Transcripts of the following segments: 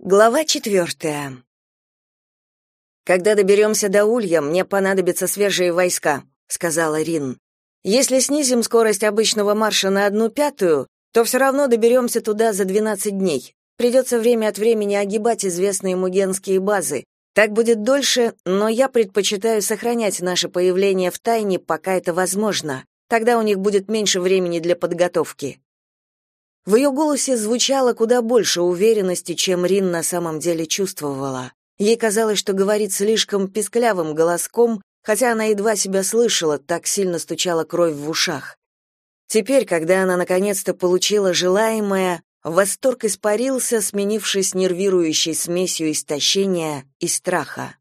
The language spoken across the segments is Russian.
Глава четвертая. «Когда доберемся до Улья, мне понадобятся свежие войска», — сказала Рин. «Если снизим скорость обычного марша на одну пятую, то все равно доберемся туда за 12 дней. Придется время от времени огибать известные мугенские базы. Так будет дольше, но я предпочитаю сохранять наше появление в тайне, пока это возможно. Тогда у них будет меньше времени для подготовки. В ее голосе звучало куда больше уверенности, чем Рин на самом деле чувствовала. Ей казалось, что говорит слишком писклявым голоском, хотя она едва себя слышала, так сильно стучала кровь в ушах. Теперь, когда она наконец-то получила желаемое, восторг испарился, сменившись нервирующей смесью истощения и страха.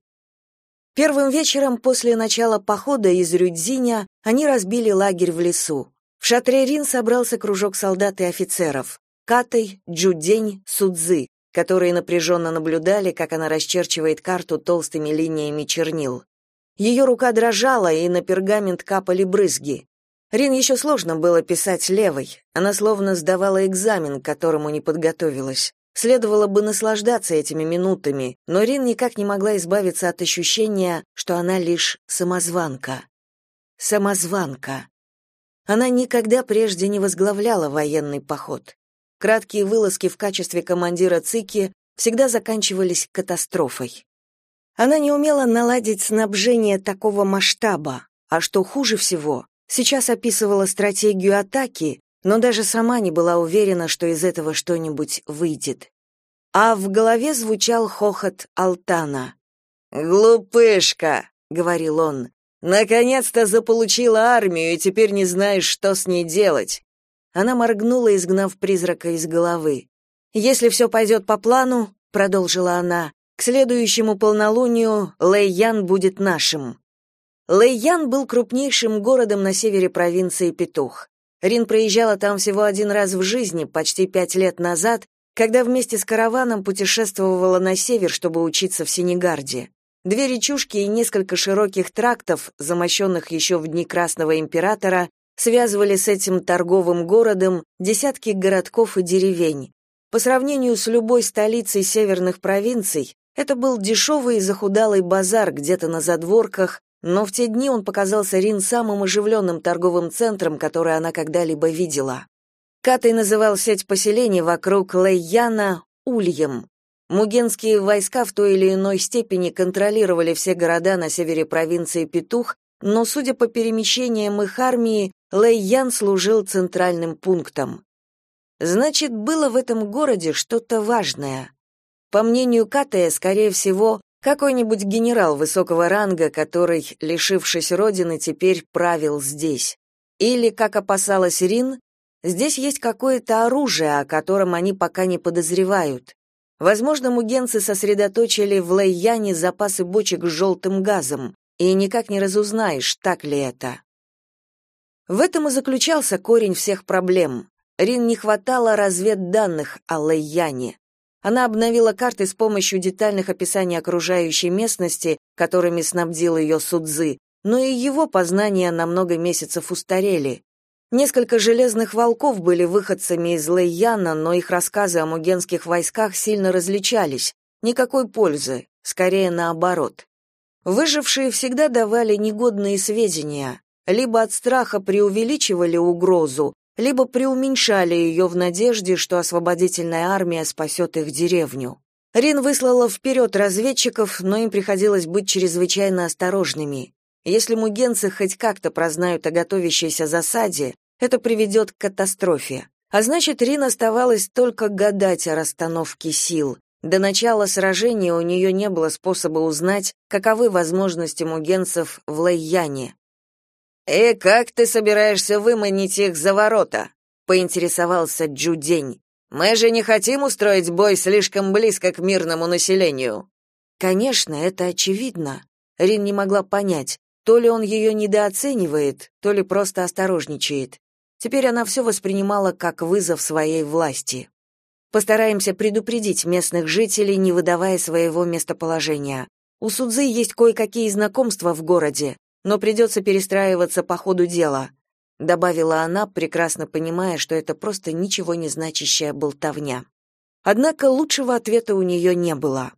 Первым вечером после начала похода из Рюдзиня они разбили лагерь в лесу. В шатре Рин собрался кружок солдат и офицеров. Катай, Джудень, Судзы, которые напряженно наблюдали, как она расчерчивает карту толстыми линиями чернил. Ее рука дрожала, и на пергамент капали брызги. Рин еще сложно было писать левой. Она словно сдавала экзамен, к которому не подготовилась. Следовало бы наслаждаться этими минутами, но Рин никак не могла избавиться от ощущения, что она лишь самозванка. Самозванка. Она никогда прежде не возглавляла военный поход. Краткие вылазки в качестве командира ЦИКи всегда заканчивались катастрофой. Она не умела наладить снабжение такого масштаба, а что хуже всего, сейчас описывала стратегию атаки, но даже сама не была уверена, что из этого что-нибудь выйдет. А в голове звучал хохот Алтана. «Глупышка», — говорил он, Наконец-то заполучила армию и теперь не знаешь, что с ней делать. Она моргнула, изгнав призрака из головы. Если все пойдет по плану, продолжила она, к следующему полнолунию Лэйян будет нашим. Лэйян был крупнейшим городом на севере провинции Петух. Рин проезжала там всего один раз в жизни, почти пять лет назад, когда вместе с караваном путешествовала на север, чтобы учиться в Сенегарде. Две речушки и несколько широких трактов, замощенных еще в дни Красного императора, связывали с этим торговым городом десятки городков и деревень. По сравнению с любой столицей северных провинций, это был дешевый и захудалый базар где-то на задворках, но в те дни он показался Рин самым оживленным торговым центром, который она когда-либо видела. Катай называл сеть поселений вокруг Лейяна Ульем, Мугенские войска в той или иной степени контролировали все города на севере провинции Петух, но, судя по перемещениям их армии, Лэйян служил центральным пунктом. Значит, было в этом городе что-то важное. По мнению Катая, скорее всего, какой-нибудь генерал высокого ранга, который, лишившись родины, теперь правил здесь. Или, как опасалась Рин, здесь есть какое-то оружие, о котором они пока не подозревают. Возможно, мугенцы сосредоточили в Лэйяне запасы бочек с желтым газом, и никак не разузнаешь, так ли это. В этом и заключался корень всех проблем. Рин не хватало разведданных о Лэйяне. Она обновила карты с помощью детальных описаний окружающей местности, которыми снабдил ее Судзы, но и его познания на много месяцев устарели. Несколько железных волков были выходцами из Лейяна, но их рассказы о мугенских войсках сильно различались. Никакой пользы, скорее наоборот. Выжившие всегда давали негодные сведения, либо от страха преувеличивали угрозу, либо преуменьшали ее в надежде, что освободительная армия спасет их деревню. Рин выслала вперед разведчиков, но им приходилось быть чрезвычайно осторожными. Если мугенцы хоть как-то прознают о готовящейся засаде, это приведет к катастрофе. А значит, Рин оставалось только гадать о расстановке сил. До начала сражения у нее не было способа узнать, каковы возможности мугенцев в Лэйяне. «И как ты собираешься выманить их за ворота?» — поинтересовался Джудень. «Мы же не хотим устроить бой слишком близко к мирному населению». Конечно, это очевидно. Рин не могла понять, то ли он ее недооценивает, то ли просто осторожничает. Теперь она все воспринимала как вызов своей власти. Постараемся предупредить местных жителей, не выдавая своего местоположения. У Судзы есть кое-какие знакомства в городе, но придется перестраиваться по ходу дела, добавила она, прекрасно понимая, что это просто ничего не значащая болтовня. Однако лучшего ответа у нее не было.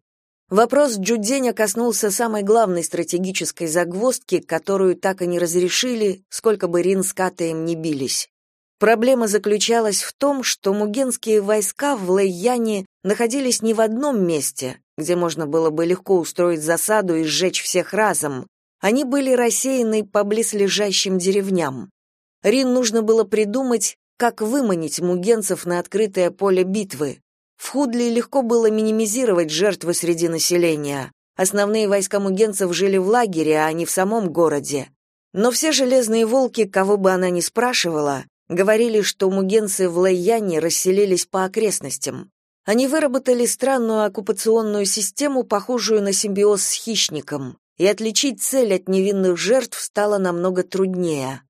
Вопрос Джудзеня коснулся самой главной стратегической загвоздки, которую так и не разрешили, сколько бы Рин с Катаем не бились. Проблема заключалась в том, что мугенские войска в Лэйяне находились не в одном месте, где можно было бы легко устроить засаду и сжечь всех разом. Они были рассеяны по близлежащим деревням. Рин нужно было придумать, как выманить мугенцев на открытое поле битвы, в Худли легко было минимизировать жертвы среди населения. Основные войска мугенцев жили в лагере, а не в самом городе. Но все железные волки, кого бы она ни спрашивала, говорили, что мугенцы в Лайяне расселились по окрестностям. Они выработали странную оккупационную систему, похожую на симбиоз с хищником, и отличить цель от невинных жертв стало намного труднее.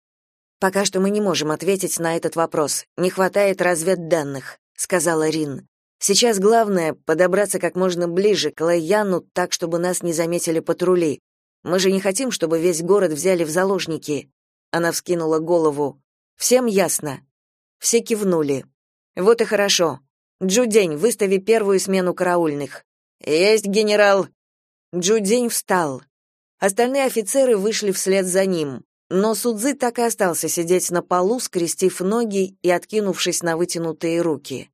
«Пока что мы не можем ответить на этот вопрос. Не хватает разведданных», — сказала Рин. Сейчас главное — подобраться как можно ближе к Лаяну, так, чтобы нас не заметили патрули. Мы же не хотим, чтобы весь город взяли в заложники». Она вскинула голову. «Всем ясно?» Все кивнули. «Вот и хорошо. Джудень, выстави первую смену караульных». «Есть, генерал!» Джудень встал. Остальные офицеры вышли вслед за ним, но Судзы так и остался сидеть на полу, скрестив ноги и откинувшись на вытянутые руки.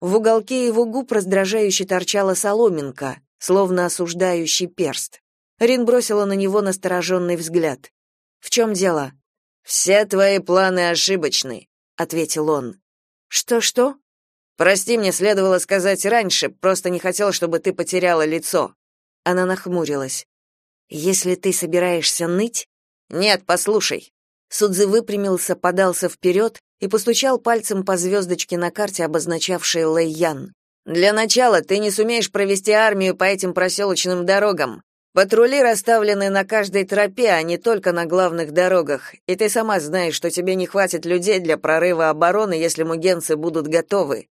В уголке его губ раздражающе торчала соломинка, словно осуждающий перст. Рин бросила на него настороженный взгляд. «В чем дело?» «Все твои планы ошибочны», — ответил он. «Что-что?» «Прости, мне следовало сказать раньше, просто не хотел, чтобы ты потеряла лицо». Она нахмурилась. «Если ты собираешься ныть?» «Нет, послушай». Судзи выпрямился, подался вперед и постучал пальцем по звездочке на карте, обозначавшей Лэйян. «Для начала ты не сумеешь провести армию по этим проселочным дорогам. Патрули расставлены на каждой тропе, а не только на главных дорогах, и ты сама знаешь, что тебе не хватит людей для прорыва обороны, если мугенцы будут готовы.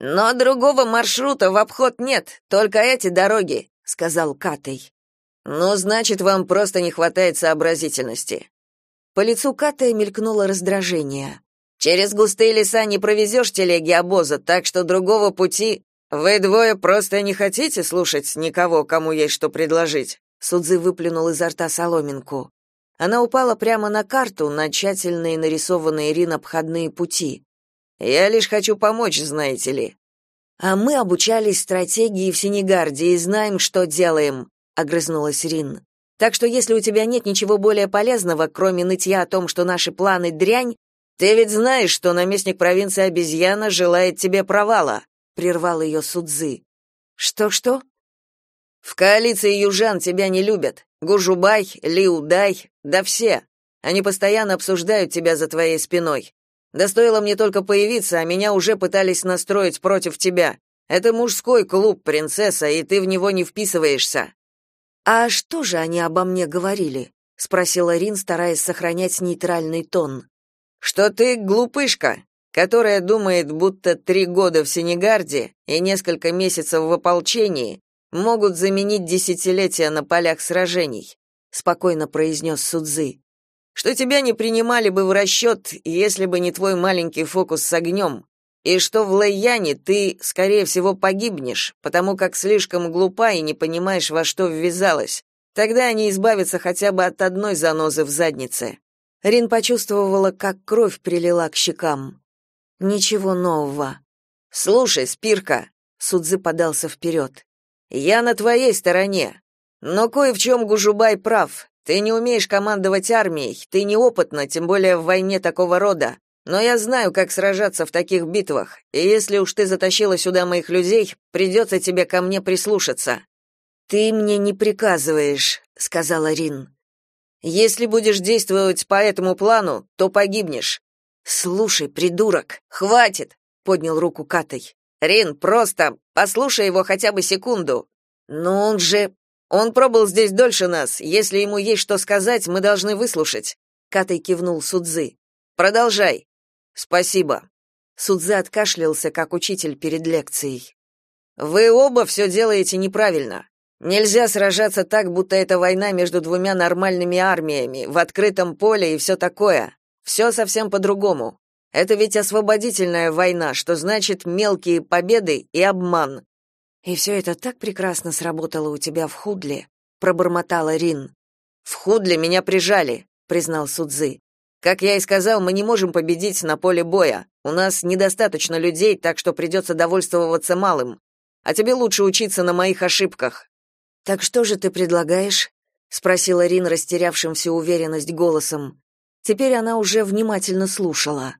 Но другого маршрута в обход нет, только эти дороги», — сказал Катей. «Ну, значит, вам просто не хватает сообразительности». По лицу Катая мелькнуло раздражение. Через густые леса не провезешь телеги обоза, так что другого пути вы двое просто не хотите слушать никого, кому есть что предложить. Судзы выплюнул изо рта соломинку. Она упала прямо на карту, на тщательные нарисованные Рин обходные пути. Я лишь хочу помочь, знаете ли. А мы обучались стратегии в Сенегарде и знаем, что делаем, огрызнулась Рин. Так что если у тебя нет ничего более полезного, кроме нытья о том, что наши планы дрянь, ты ведь знаешь, что наместник провинции обезьяна желает тебе провала, прервал ее Судзы. Что-что? В коалиции южан тебя не любят. Гужубай, Лиудай, да все. Они постоянно обсуждают тебя за твоей спиной. Да стоило мне только появиться, а меня уже пытались настроить против тебя. Это мужской клуб, принцесса, и ты в него не вписываешься. А что же они обо мне говорили? спросила Рин, стараясь сохранять нейтральный тон что ты глупышка, которая думает, будто три года в Сенегарде и несколько месяцев в ополчении могут заменить десятилетия на полях сражений, спокойно произнес Судзы. Что тебя не принимали бы в расчет, если бы не твой маленький фокус с огнем, и что в Лэйяне ты, скорее всего, погибнешь, потому как слишком глупа и не понимаешь, во что ввязалась. Тогда они избавятся хотя бы от одной занозы в заднице. Рин почувствовала, как кровь прилила к щекам. Ничего нового. Слушай, Спирка, Судзы подался вперед. Я на твоей стороне. Но кое в чем Гужубай прав. Ты не умеешь командовать армией, ты неопытна, тем более в войне такого рода. Но я знаю, как сражаться в таких битвах, и если уж ты затащила сюда моих людей, придется тебе ко мне прислушаться. Ты мне не приказываешь, сказала Рин. Если будешь действовать по этому плану, то погибнешь. Слушай, придурок, хватит, поднял руку Катай. Рин, просто послушай его хотя бы секунду. Но он же он пробыл здесь дольше нас. Если ему есть что сказать, мы должны выслушать. Катай кивнул Судзы. Продолжай. Спасибо. Судзы откашлялся, как учитель перед лекцией. Вы оба все делаете неправильно. Нельзя сражаться так, будто это война между двумя нормальными армиями, в открытом поле и все такое. Все совсем по-другому. Это ведь освободительная война, что значит мелкие победы и обман. И все это так прекрасно сработало у тебя в Худле, пробормотала Рин. В Худле меня прижали, признал Судзы. Как я и сказал, мы не можем победить на поле боя. У нас недостаточно людей, так что придется довольствоваться малым. А тебе лучше учиться на моих ошибках. Так что же ты предлагаешь? спросила Рин растерявшим всю уверенность голосом. Теперь она уже внимательно слушала.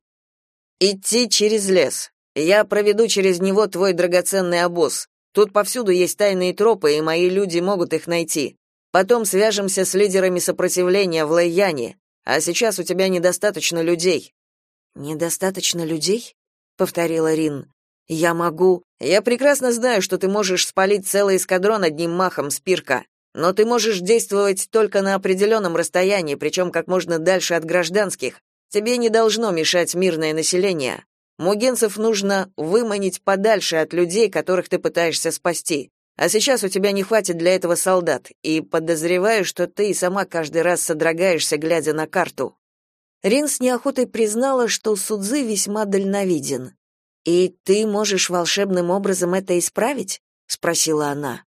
Идти через лес. Я проведу через него твой драгоценный обоз. Тут повсюду есть тайные тропы, и мои люди могут их найти. Потом свяжемся с лидерами сопротивления в Лэйяне. А сейчас у тебя недостаточно людей. Недостаточно людей? повторила Рин. Я могу. Я прекрасно знаю, что ты можешь спалить целый эскадрон одним махом, Спирка. Но ты можешь действовать только на определенном расстоянии, причем как можно дальше от гражданских. Тебе не должно мешать мирное население. Мугенцев нужно выманить подальше от людей, которых ты пытаешься спасти. А сейчас у тебя не хватит для этого солдат, и подозреваю, что ты и сама каждый раз содрогаешься, глядя на карту. Рин с неохотой признала, что Судзы весьма дальновиден. «И ты можешь волшебным образом это исправить?» — спросила она.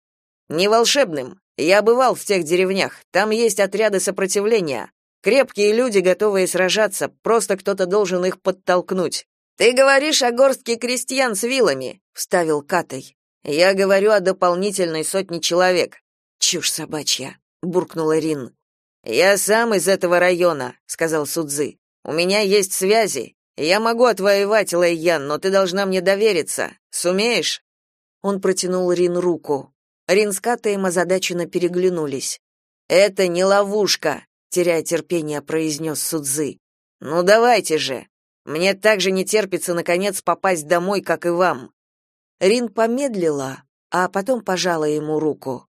«Не волшебным. Я бывал в тех деревнях. Там есть отряды сопротивления. Крепкие люди, готовые сражаться, просто кто-то должен их подтолкнуть. Ты говоришь о горстке крестьян с вилами, вставил Катай. Я говорю о дополнительной сотне человек. Чушь собачья, буркнула Рин. Я сам из этого района, сказал Судзы. У меня есть связи. Я могу отвоевать Лэйян, но ты должна мне довериться. Сумеешь? Он протянул Рин руку. Рин с Катаем озадаченно переглянулись. Это не ловушка, теряя терпение, произнес Судзы. Ну давайте же. Мне также не терпится наконец попасть домой, как и вам. Рин помедлила, а потом пожала ему руку.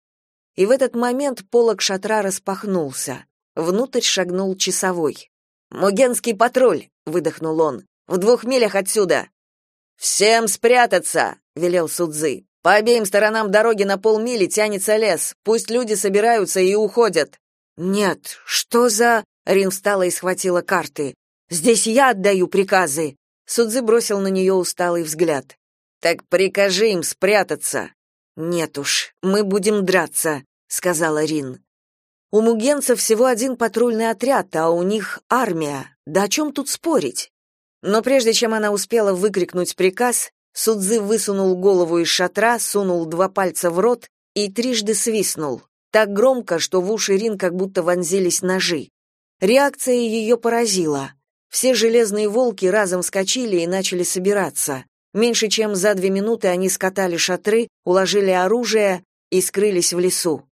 И в этот момент полог шатра распахнулся. Внутрь шагнул часовой. «Мугенский патруль!» — выдохнул он. «В двух милях отсюда!» «Всем спрятаться!» — велел Судзы. «По обеим сторонам дороги на полмили тянется лес. Пусть люди собираются и уходят». «Нет, что за...» — Рин встала и схватила карты. Здесь я отдаю приказы. Судзы бросил на нее усталый взгляд. Так прикажи им спрятаться. Нет уж, мы будем драться, сказала Рин. У мугенцев всего один патрульный отряд, а у них армия. Да о чем тут спорить? Но прежде чем она успела выкрикнуть приказ, Судзы высунул голову из шатра, сунул два пальца в рот и трижды свистнул, так громко, что в уши Рин как будто вонзились ножи. Реакция ее поразила. Все железные волки разом вскочили и начали собираться. Меньше чем за две минуты они скатали шатры, уложили оружие и скрылись в лесу.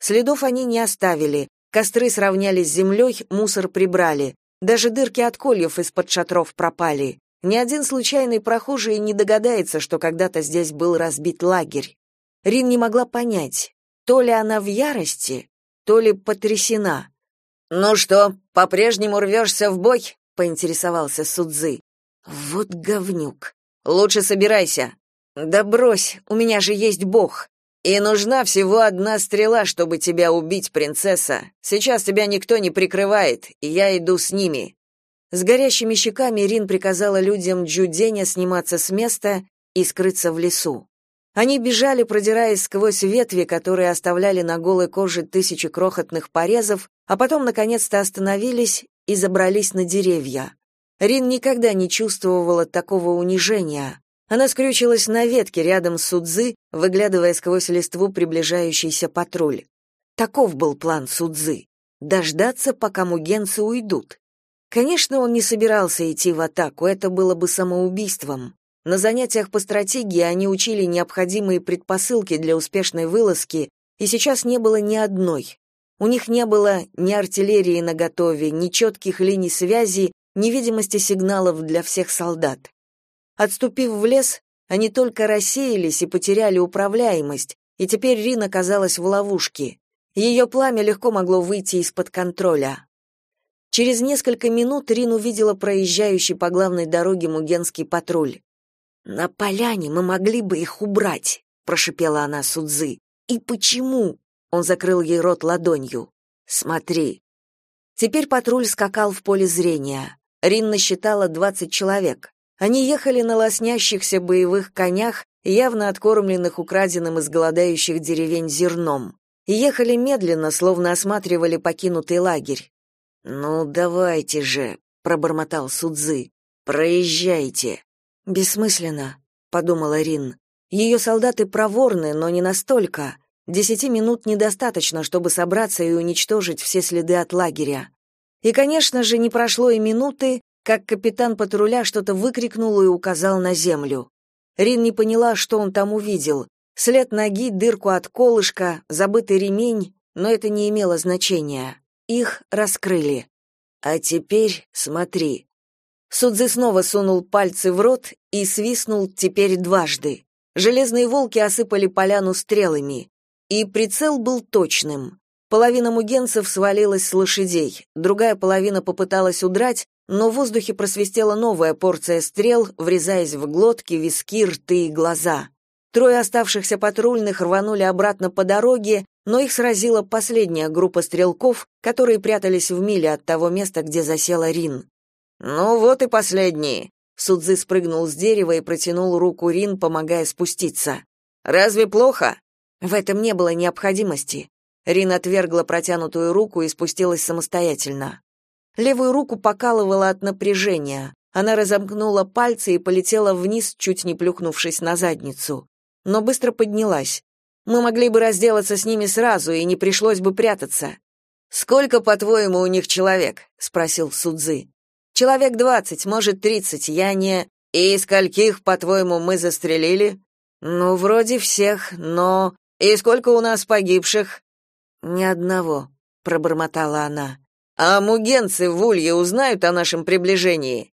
Следов они не оставили, костры сравняли с землей, мусор прибрали. Даже дырки от кольев из-под шатров пропали. Ни один случайный прохожий не догадается, что когда-то здесь был разбит лагерь. Рин не могла понять, то ли она в ярости, то ли потрясена. «Ну что, по-прежнему рвешься в бой?» поинтересовался Судзы. Вот говнюк. Лучше собирайся. Да брось, у меня же есть бог. И нужна всего одна стрела, чтобы тебя убить, принцесса. Сейчас тебя никто не прикрывает, и я иду с ними. С горящими щеками Рин приказала людям Джуденя сниматься с места и скрыться в лесу. Они бежали, продираясь сквозь ветви, которые оставляли на голой коже тысячи крохотных порезов, а потом наконец-то остановились и забрались на деревья. Рин никогда не чувствовала такого унижения. Она скрючилась на ветке рядом с Судзы, выглядывая сквозь листву приближающийся патруль. Таков был план Судзы — дождаться, пока мугенцы уйдут. Конечно, он не собирался идти в атаку, это было бы самоубийством. На занятиях по стратегии они учили необходимые предпосылки для успешной вылазки, и сейчас не было ни одной. У них не было ни артиллерии наготове, ни четких линий связи, ни видимости сигналов для всех солдат. Отступив в лес, они только рассеялись и потеряли управляемость, и теперь Рин оказалась в ловушке. Ее пламя легко могло выйти из-под контроля. Через несколько минут Рин увидела проезжающий по главной дороге мугенский патруль. «На поляне мы могли бы их убрать», — прошипела она Судзы. «И почему?» Он закрыл ей рот ладонью. Смотри. Теперь патруль скакал в поле зрения. Рин насчитала 20 человек. Они ехали на лоснящихся боевых конях, явно откормленных украденным из голодающих деревень зерном. Ехали медленно, словно осматривали покинутый лагерь. «Ну, давайте же», — пробормотал Судзы, — «проезжайте». «Бессмысленно», — подумала Рин. «Ее солдаты проворны, но не настолько. Десяти минут недостаточно, чтобы собраться и уничтожить все следы от лагеря. И, конечно же, не прошло и минуты, как капитан патруля что-то выкрикнул и указал на землю. Рин не поняла, что он там увидел. След ноги, дырку от колышка, забытый ремень, но это не имело значения. Их раскрыли. А теперь смотри. Судзы снова сунул пальцы в рот и свистнул теперь дважды. Железные волки осыпали поляну стрелами. И прицел был точным. Половина мугенцев свалилась с лошадей, другая половина попыталась удрать, но в воздухе просвистела новая порция стрел, врезаясь в глотки, виски, рты и глаза. Трое оставшихся патрульных рванули обратно по дороге, но их сразила последняя группа стрелков, которые прятались в миле от того места, где засела Рин. «Ну вот и последние», Судзы спрыгнул с дерева и протянул руку Рин, помогая спуститься. «Разве плохо?» В этом не было необходимости. Рин отвергла протянутую руку и спустилась самостоятельно. Левую руку покалывала от напряжения. Она разомкнула пальцы и полетела вниз, чуть не плюхнувшись на задницу. Но быстро поднялась. Мы могли бы разделаться с ними сразу, и не пришлось бы прятаться. «Сколько, по-твоему, у них человек?» — спросил Судзы. «Человек двадцать, может, тридцать, я не...» «И скольких, по-твоему, мы застрелили?» «Ну, вроде всех, но...» «И сколько у нас погибших?» «Ни одного», — пробормотала она. «А мугенцы в Улье узнают о нашем приближении?»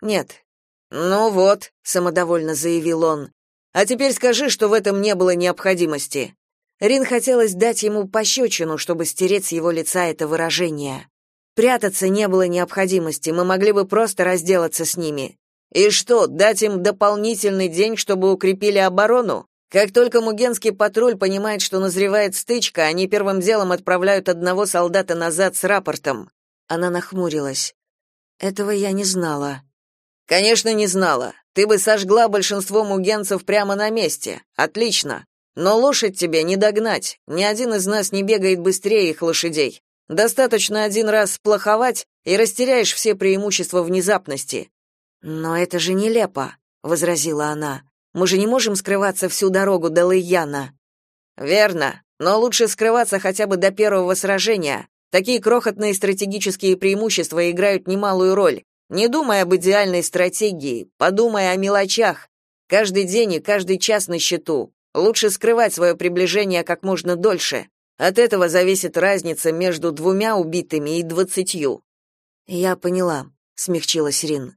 «Нет». «Ну вот», — самодовольно заявил он. «А теперь скажи, что в этом не было необходимости». Рин хотелось дать ему пощечину, чтобы стереть с его лица это выражение. Прятаться не было необходимости, мы могли бы просто разделаться с ними. И что, дать им дополнительный день, чтобы укрепили оборону? Как только Мугенский патруль понимает, что назревает стычка, они первым делом отправляют одного солдата назад с рапортом. Она нахмурилась. Этого я не знала. Конечно, не знала. Ты бы сожгла большинство мугенцев прямо на месте. Отлично. Но лошадь тебе не догнать. Ни один из нас не бегает быстрее их лошадей. Достаточно один раз сплоховать, и растеряешь все преимущества внезапности. Но это же нелепо, возразила она. Мы же не можем скрываться всю дорогу до Лыяна. Верно, но лучше скрываться хотя бы до первого сражения. Такие крохотные стратегические преимущества играют немалую роль. Не думай об идеальной стратегии, подумай о мелочах. Каждый день и каждый час на счету. Лучше скрывать свое приближение как можно дольше. От этого зависит разница между двумя убитыми и двадцатью. Я поняла, смягчилась Рин.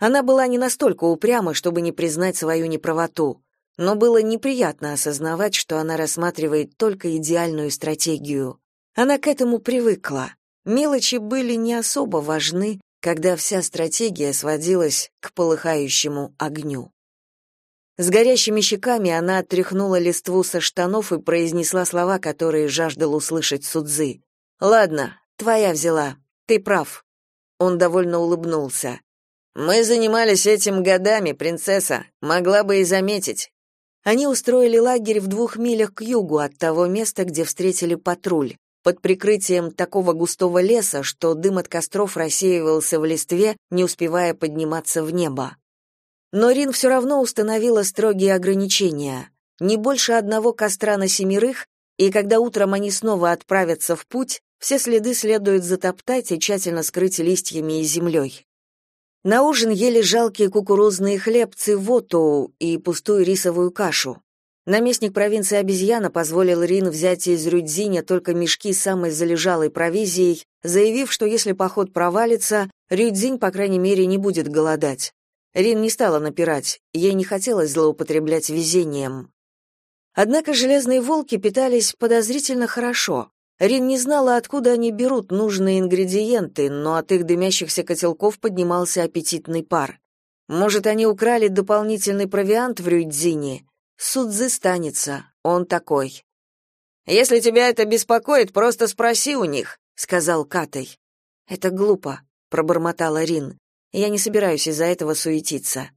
Она была не настолько упряма, чтобы не признать свою неправоту, но было неприятно осознавать, что она рассматривает только идеальную стратегию. Она к этому привыкла. Мелочи были не особо важны, когда вся стратегия сводилась к полыхающему огню. С горящими щеками она отряхнула листву со штанов и произнесла слова, которые жаждал услышать Судзы. «Ладно, твоя взяла. Ты прав». Он довольно улыбнулся. Мы занимались этим годами, принцесса, могла бы и заметить. Они устроили лагерь в двух милях к югу от того места, где встретили патруль, под прикрытием такого густого леса, что дым от костров рассеивался в листве, не успевая подниматься в небо. Но Рин все равно установила строгие ограничения. Не больше одного костра на семерых, и когда утром они снова отправятся в путь, все следы следует затоптать и тщательно скрыть листьями и землей. На ужин ели жалкие кукурузные хлебцы вотоу и пустую рисовую кашу. Наместник провинции обезьяна позволил Рин взять из Рюдзиня только мешки с самой залежалой провизией, заявив, что если поход провалится, Рюдзинь, по крайней мере, не будет голодать. Рин не стала напирать, ей не хотелось злоупотреблять везением. Однако железные волки питались подозрительно хорошо. Рин не знала, откуда они берут нужные ингредиенты, но от их дымящихся котелков поднимался аппетитный пар. Может, они украли дополнительный провиант в Рюйдзине? Судзы станется, он такой. «Если тебя это беспокоит, просто спроси у них», — сказал Катай. «Это глупо», — пробормотала Рин. Я не собираюсь из-за этого суетиться.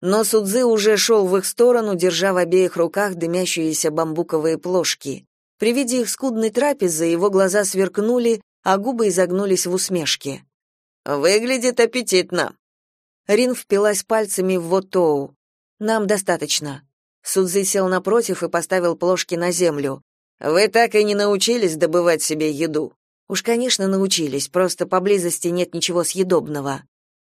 Но Судзы уже шел в их сторону, держа в обеих руках дымящиеся бамбуковые плошки. При виде их скудной трапезы его глаза сверкнули, а губы изогнулись в усмешке. «Выглядит аппетитно». Рин впилась пальцами в Вотоу. «Нам достаточно». Судзы сел напротив и поставил плошки на землю. «Вы так и не научились добывать себе еду?» «Уж, конечно, научились, просто поблизости нет ничего съедобного».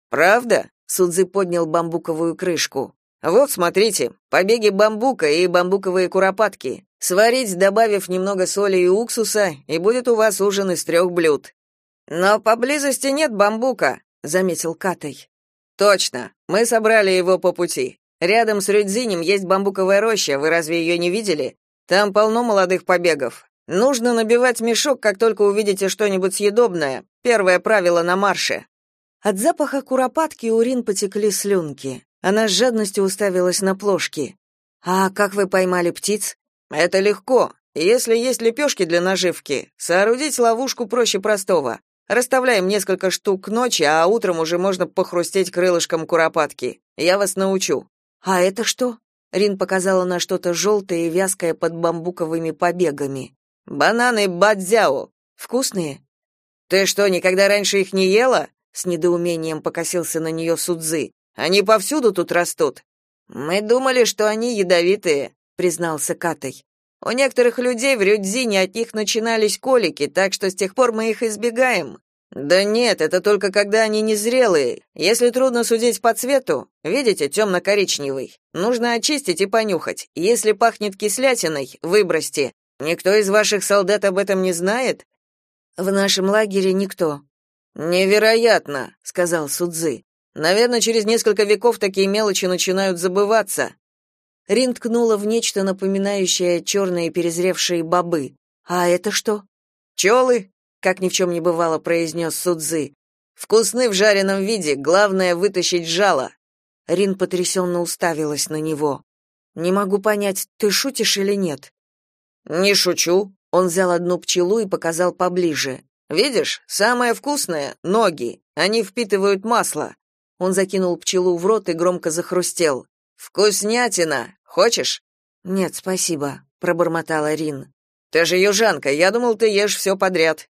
«Правда?» — Судзы поднял бамбуковую крышку. «Вот, смотрите, побеги бамбука и бамбуковые куропатки. Сварить, добавив немного соли и уксуса, и будет у вас ужин из трех блюд». «Но поблизости нет бамбука», — заметил Катай. «Точно, мы собрали его по пути. Рядом с Рюдзинем есть бамбуковая роща, вы разве ее не видели? Там полно молодых побегов. Нужно набивать мешок, как только увидите что-нибудь съедобное. Первое правило на марше. От запаха куропатки у Рин потекли слюнки. Она с жадностью уставилась на плошки. «А как вы поймали птиц?» «Это легко. Если есть лепешки для наживки, соорудить ловушку проще простого. Расставляем несколько штук к ночи, а утром уже можно похрустеть крылышком куропатки. Я вас научу». «А это что?» Рин показала на что-то желтое и вязкое под бамбуковыми побегами. «Бананы бадзяо. Вкусные?» «Ты что, никогда раньше их не ела?» С недоумением покосился на нее Судзы. Они повсюду тут растут. Мы думали, что они ядовитые, признался Катай. У некоторых людей в Рюдзине от них начинались колики, так что с тех пор мы их избегаем. Да нет, это только когда они незрелые. Если трудно судить по цвету, видите, темно-коричневый. Нужно очистить и понюхать. Если пахнет кислятиной, выбросьте. Никто из ваших солдат об этом не знает? В нашем лагере никто, Невероятно, сказал Судзы. Наверное, через несколько веков такие мелочи начинают забываться. Рин ткнула в нечто напоминающее черные перезревшие бобы. А это что? «Пчелы», — как ни в чем не бывало, произнес Судзы. Вкусны в жареном виде, главное вытащить жало. Рин потрясенно уставилась на него. Не могу понять, ты шутишь или нет? Не шучу. Он взял одну пчелу и показал поближе. Видишь, самое вкусное ноги. Они впитывают масло. Он закинул пчелу в рот и громко захрустел. Вкуснятина. Хочешь? Нет, спасибо, пробормотала Рин. Ты же южанка, я думал, ты ешь все подряд.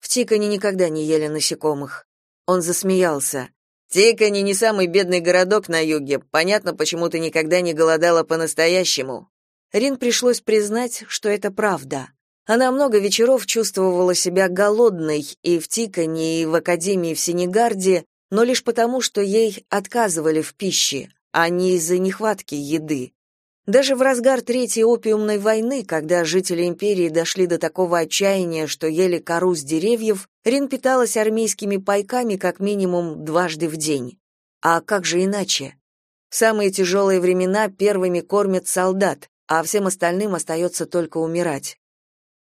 В Тикане никогда не ели насекомых. Он засмеялся. Тикани не самый бедный городок на юге. Понятно, почему ты никогда не голодала по-настоящему. Рин пришлось признать, что это правда. Она много вечеров чувствовала себя голодной и в Тикане, и в академии в Сенегарде, но лишь потому, что ей отказывали в пище, а не из-за нехватки еды. Даже в разгар Третьей опиумной войны, когда жители империи дошли до такого отчаяния, что ели кору с деревьев, Рин питалась армейскими пайками как минимум дважды в день. А как же иначе? В самые тяжелые времена первыми кормят солдат, а всем остальным остается только умирать.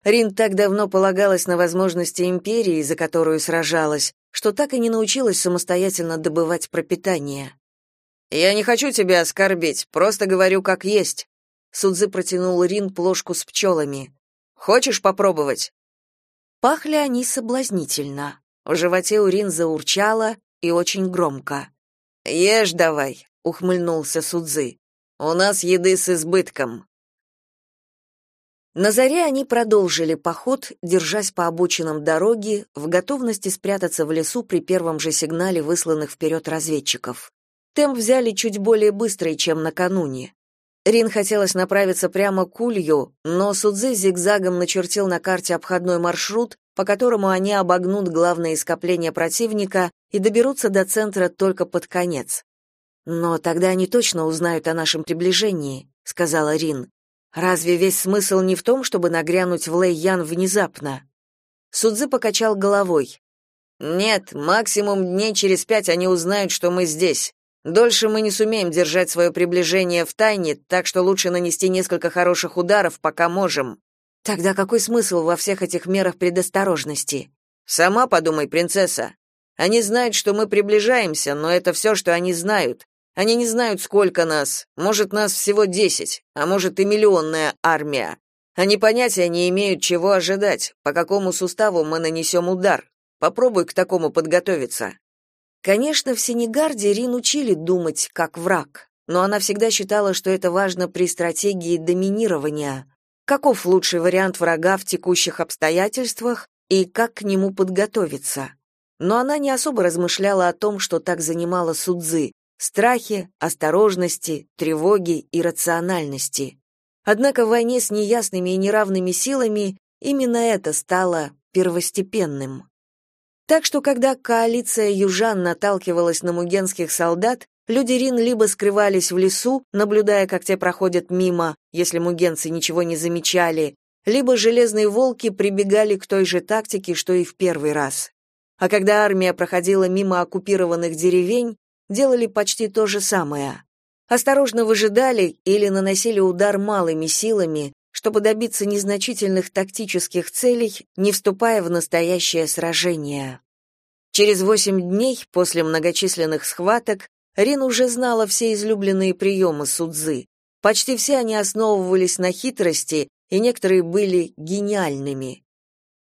Рин так давно полагалась на возможности империи, за которую сражалась, что так и не научилась самостоятельно добывать пропитание. «Я не хочу тебя оскорбить, просто говорю как есть». Судзы протянул Рин плошку с пчелами. «Хочешь попробовать?» Пахли они соблазнительно. В животе у Рин заурчало и очень громко. «Ешь давай», — ухмыльнулся Судзы. «У нас еды с избытком». На заре они продолжили поход, держась по обочинам дороги, в готовности спрятаться в лесу при первом же сигнале высланных вперед разведчиков. Темп взяли чуть более быстрый, чем накануне. Рин хотелось направиться прямо к Улью, но Судзи зигзагом начертил на карте обходной маршрут, по которому они обогнут главное скопление противника и доберутся до центра только под конец. «Но тогда они точно узнают о нашем приближении», — сказала Рин. Разве весь смысл не в том, чтобы нагрянуть в Лэйян внезапно? Судзы покачал головой. Нет, максимум дней через пять они узнают, что мы здесь. Дольше мы не сумеем держать свое приближение в тайне, так что лучше нанести несколько хороших ударов, пока можем. Тогда какой смысл во всех этих мерах предосторожности? Сама подумай, принцесса. Они знают, что мы приближаемся, но это все, что они знают. Они не знают, сколько нас. Может, нас всего десять, а может и миллионная армия. Они понятия не имеют, чего ожидать, по какому суставу мы нанесем удар. Попробуй к такому подготовиться. Конечно, в Сенегарде Рин учили думать как враг, но она всегда считала, что это важно при стратегии доминирования. Каков лучший вариант врага в текущих обстоятельствах и как к нему подготовиться? Но она не особо размышляла о том, что так занимала Судзы — страхе, осторожности, тревоге и рациональности. Однако в войне с неясными и неравными силами именно это стало первостепенным. Так что когда коалиция южан наталкивалась на мугенских солдат, люди Рин либо скрывались в лесу, наблюдая, как те проходят мимо, если мугенцы ничего не замечали, либо железные волки прибегали к той же тактике, что и в первый раз. А когда армия проходила мимо оккупированных деревень, делали почти то же самое. Осторожно выжидали или наносили удар малыми силами, чтобы добиться незначительных тактических целей, не вступая в настоящее сражение. Через восемь дней после многочисленных схваток Рин уже знала все излюбленные приемы Судзы. Почти все они основывались на хитрости, и некоторые были гениальными.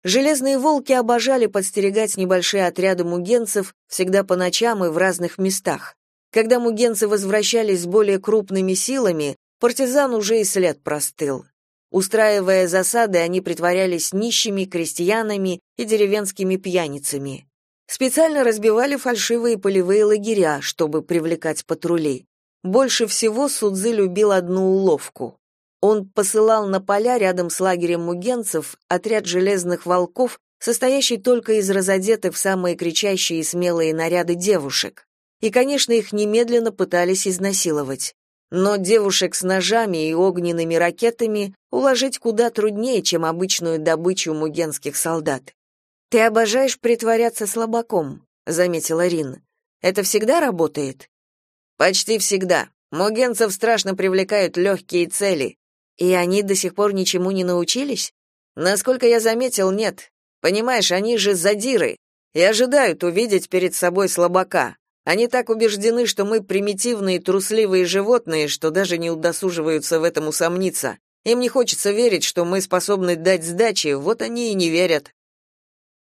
Железные волки обожали подстерегать небольшие отряды мугенцев всегда по ночам и в разных местах. Когда мугенцы возвращались с более крупными силами, партизан уже и след простыл. Устраивая засады, они притворялись нищими, крестьянами и деревенскими пьяницами. Специально разбивали фальшивые полевые лагеря, чтобы привлекать патрули. Больше всего Судзы любил одну уловку. Он посылал на поля рядом с лагерем мугенцев отряд железных волков, состоящий только из разодетых в самые кричащие и смелые наряды девушек. И, конечно, их немедленно пытались изнасиловать но девушек с ножами и огненными ракетами уложить куда труднее, чем обычную добычу мугенских солдат. «Ты обожаешь притворяться слабаком», — заметила Рин. «Это всегда работает?» «Почти всегда. Мугенцев страшно привлекают легкие цели. И они до сих пор ничему не научились?» «Насколько я заметил, нет. Понимаешь, они же задиры и ожидают увидеть перед собой слабака. Они так убеждены, что мы примитивные трусливые животные, что даже не удосуживаются в этом усомниться. Им не хочется верить, что мы способны дать сдачи, вот они и не верят.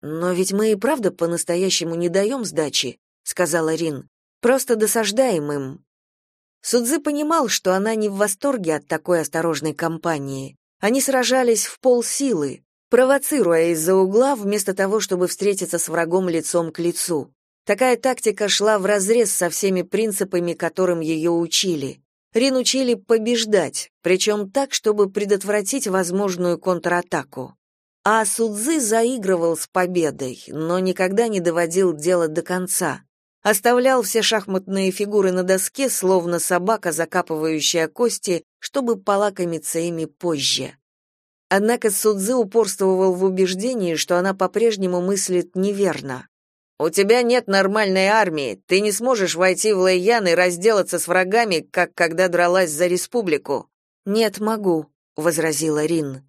Но ведь мы и правда по-настоящему не даем сдачи, сказала Рин. Просто досаждаем им. Судзы понимал, что она не в восторге от такой осторожной кампании. Они сражались в полсилы, провоцируя из-за угла вместо того, чтобы встретиться с врагом лицом к лицу. Такая тактика шла вразрез со всеми принципами, которым ее учили. Рин учили побеждать, причем так, чтобы предотвратить возможную контратаку. А Судзы заигрывал с победой, но никогда не доводил дело до конца. Оставлял все шахматные фигуры на доске, словно собака, закапывающая кости, чтобы полакомиться ими позже. Однако Судзы упорствовал в убеждении, что она по-прежнему мыслит неверно. У тебя нет нормальной армии, ты не сможешь войти в Лэйян и разделаться с врагами, как когда дралась за республику. Нет, могу, возразила Рин.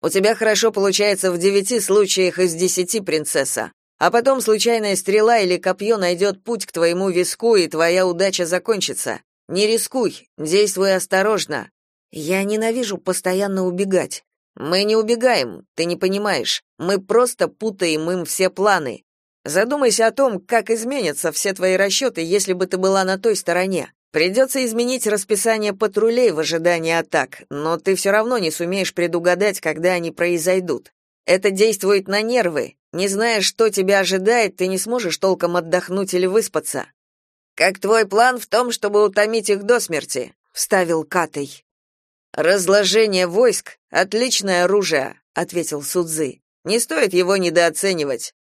У тебя хорошо получается в девяти случаях из десяти, принцесса. А потом случайная стрела или копье найдет путь к твоему виску, и твоя удача закончится. Не рискуй, действуй осторожно. Я ненавижу постоянно убегать. Мы не убегаем, ты не понимаешь. Мы просто путаем им все планы. Задумайся о том, как изменятся все твои расчеты, если бы ты была на той стороне. Придется изменить расписание патрулей в ожидании атак, но ты все равно не сумеешь предугадать, когда они произойдут. Это действует на нервы. Не зная, что тебя ожидает, ты не сможешь толком отдохнуть или выспаться. Как твой план в том, чтобы утомить их до смерти, вставил Катей. Разложение войск отличное оружие, ответил Судзы. Не стоит его недооценивать.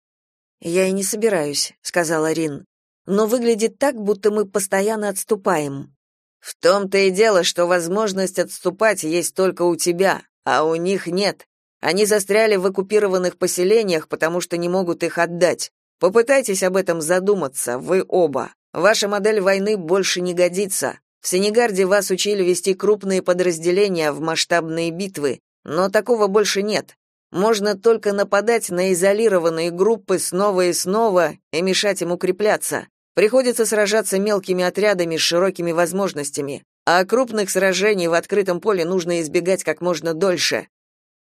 Я и не собираюсь, сказала Рин. Но выглядит так, будто мы постоянно отступаем. В том-то и дело, что возможность отступать есть только у тебя, а у них нет. Они застряли в оккупированных поселениях, потому что не могут их отдать. Попытайтесь об этом задуматься, вы оба. Ваша модель войны больше не годится. В Сенегарде вас учили вести крупные подразделения в масштабные битвы, но такого больше нет. Можно только нападать на изолированные группы снова и снова и мешать им укрепляться. Приходится сражаться мелкими отрядами с широкими возможностями, а крупных сражений в открытом поле нужно избегать как можно дольше.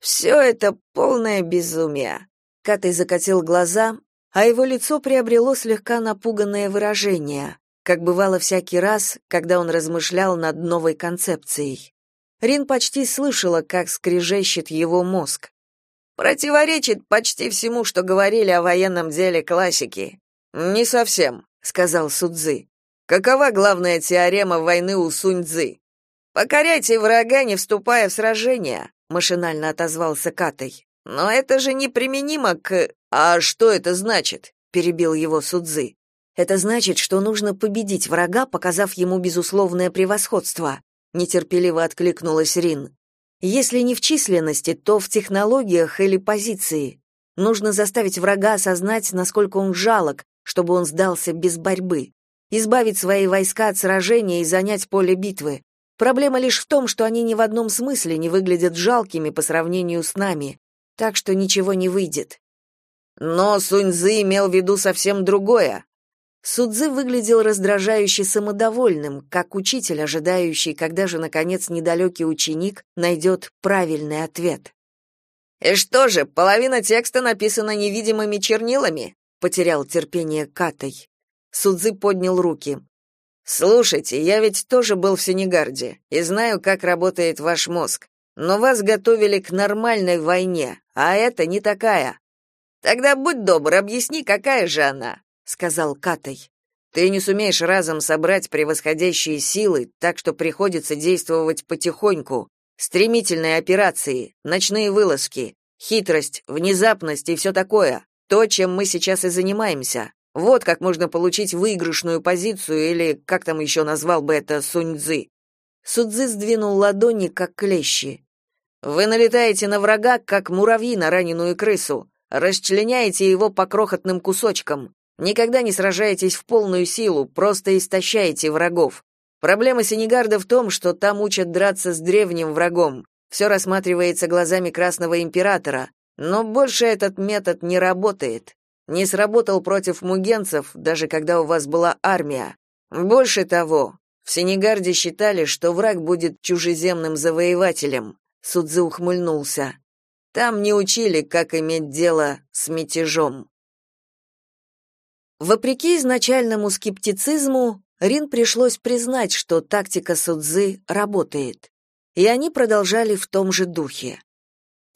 Все это полное безумие. Катай закатил глаза, а его лицо приобрело слегка напуганное выражение, как бывало всякий раз, когда он размышлял над новой концепцией. Рин почти слышала, как скрежещет его мозг. «Противоречит почти всему, что говорили о военном деле классики». «Не совсем», — сказал Судзы. «Какова главная теорема войны у Сунь-Дзы?» «Покоряйте врага, не вступая в сражение», — машинально отозвался Катай. «Но это же неприменимо к...» «А что это значит?» — перебил его Судзы. «Это значит, что нужно победить врага, показав ему безусловное превосходство», — нетерпеливо откликнулась Рин. «Если не в численности, то в технологиях или позиции. Нужно заставить врага осознать, насколько он жалок, чтобы он сдался без борьбы, избавить свои войска от сражения и занять поле битвы. Проблема лишь в том, что они ни в одном смысле не выглядят жалкими по сравнению с нами, так что ничего не выйдет. Но Суньцзы имел в виду совсем другое. Судзы выглядел раздражающе самодовольным, как учитель, ожидающий, когда же, наконец, недалекий ученик найдет правильный ответ. «И что же, половина текста написана невидимыми чернилами?» — потерял терпение Катай. Судзы поднял руки. Слушайте, я ведь тоже был в Сенегарде и знаю, как работает ваш мозг. Но вас готовили к нормальной войне, а это не такая. Тогда будь добр, объясни, какая же она, сказал Катай. Ты не сумеешь разом собрать превосходящие силы, так что приходится действовать потихоньку. Стремительные операции, ночные вылазки, хитрость, внезапность и все такое. То, чем мы сейчас и занимаемся. Вот как можно получить выигрышную позицию или, как там еще назвал бы это, Сунь-Цзы. Судзы сдвинул ладони, как клещи. Вы налетаете на врага, как муравьи на раненую крысу, расчленяете его по крохотным кусочкам. Никогда не сражаетесь в полную силу, просто истощаете врагов. Проблема Сенегарда в том, что там учат драться с древним врагом. Все рассматривается глазами Красного Императора, но больше этот метод не работает не сработал против мугенцев, даже когда у вас была армия. Больше того, в Сенегарде считали, что враг будет чужеземным завоевателем. Судзу ухмыльнулся. Там не учили, как иметь дело с мятежом. Вопреки изначальному скептицизму, Рин пришлось признать, что тактика Судзы работает. И они продолжали в том же духе.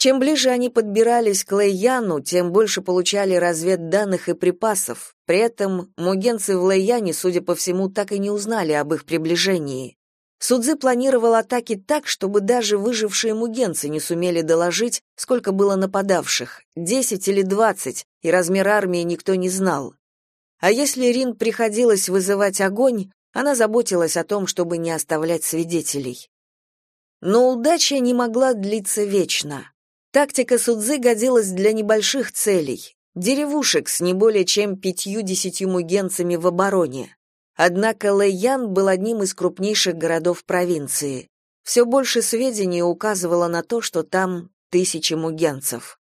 Чем ближе они подбирались к Лэйяну, тем больше получали разведданных и припасов. При этом мугенцы в Лэйяне, судя по всему, так и не узнали об их приближении. Судзы планировал атаки так, чтобы даже выжившие мугенцы не сумели доложить, сколько было нападавших, 10 или 20, и размер армии никто не знал. А если Рин приходилось вызывать огонь, она заботилась о том, чтобы не оставлять свидетелей. Но удача не могла длиться вечно. Тактика Судзы годилась для небольших целей, деревушек с не более чем пятью-десятью мугенцами в обороне. Однако Лэйян был одним из крупнейших городов провинции. Все больше сведений указывало на то, что там тысячи мугенцев.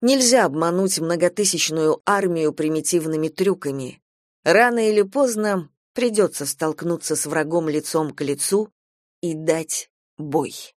Нельзя обмануть многотысячную армию примитивными трюками. Рано или поздно придется столкнуться с врагом лицом к лицу и дать бой.